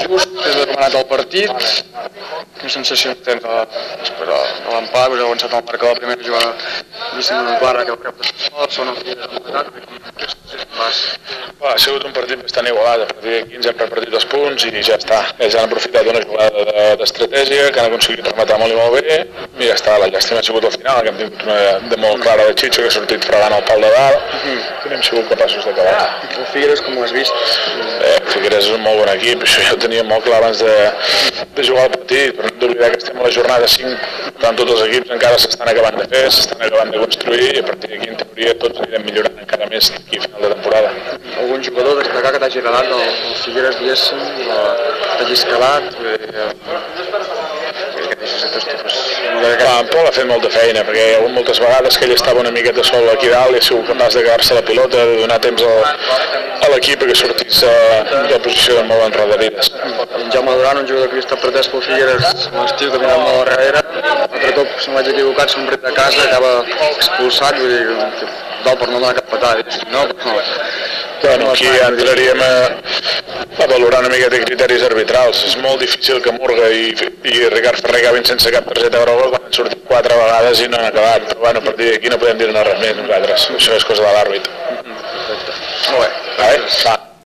just, des de com ha anat el partit, una sensació després de, de l'empat, pues, ha avançat el marc a la primera jugada, una barra que el cap de sol, segona filla de l'empat, Va, ha sigut un partit bastant igualat, a partir d'aquí ens hem repartit els punts i ja està. Ells han aprofitat una jugada de- d'estratègia que han aconseguit rematar molt i molt bé i ja està, la llàstima ha sigut al final, que hem tingut una de molt clara de Chicho que ha sortit fregant el pal de dalt i no hem sigut capaços d'acabar. El Figueres, com ho has vist? Eh, Figueres és un molt bon equip, això ja ho teníem molt clar abans de, de jugar el partit, però no hem d'oblidar que estem a la jornada 5, per tant tots els equips encara s'estan acabant de fer, s'estan acabant de construir i a partir d'aquí en teoria tots anirem millorant encara més d'aquí a final de temporada. Algun jugador destacar que t'hagi agradat del, del Figueres, diguéssim, escalat? Vull dir, eh, que tipus de Clar, en Pol ha fet molta feina, perquè hi ha hagut moltes vegades que ell estava una miqueta sol aquí dalt i ha sigut capaç de quedar-se la pilota, de donar temps al, a l'equip que sortís eh, de posició de molt enrederides. En Jaume Duran, un jugador que havia estat pretès pel Figueres, un estiu que venia molt darrere, altre cop, si no vaig equivocat, ret de casa, acaba expulsat, vull dir, dol per no donar cap patada, no? no. Bueno, aquí ja entraríem a, a valorar una miqueta de criteris arbitrals. És molt difícil que Murga i, i Ricard Ferrer acabin sense cap targeta groga quan han sortit quatre vegades i no han acabat. Però bueno, a partir d'aquí no podem dir-ne res més nosaltres. Això és cosa de l'àrbit. Molt bé. Vale? Va.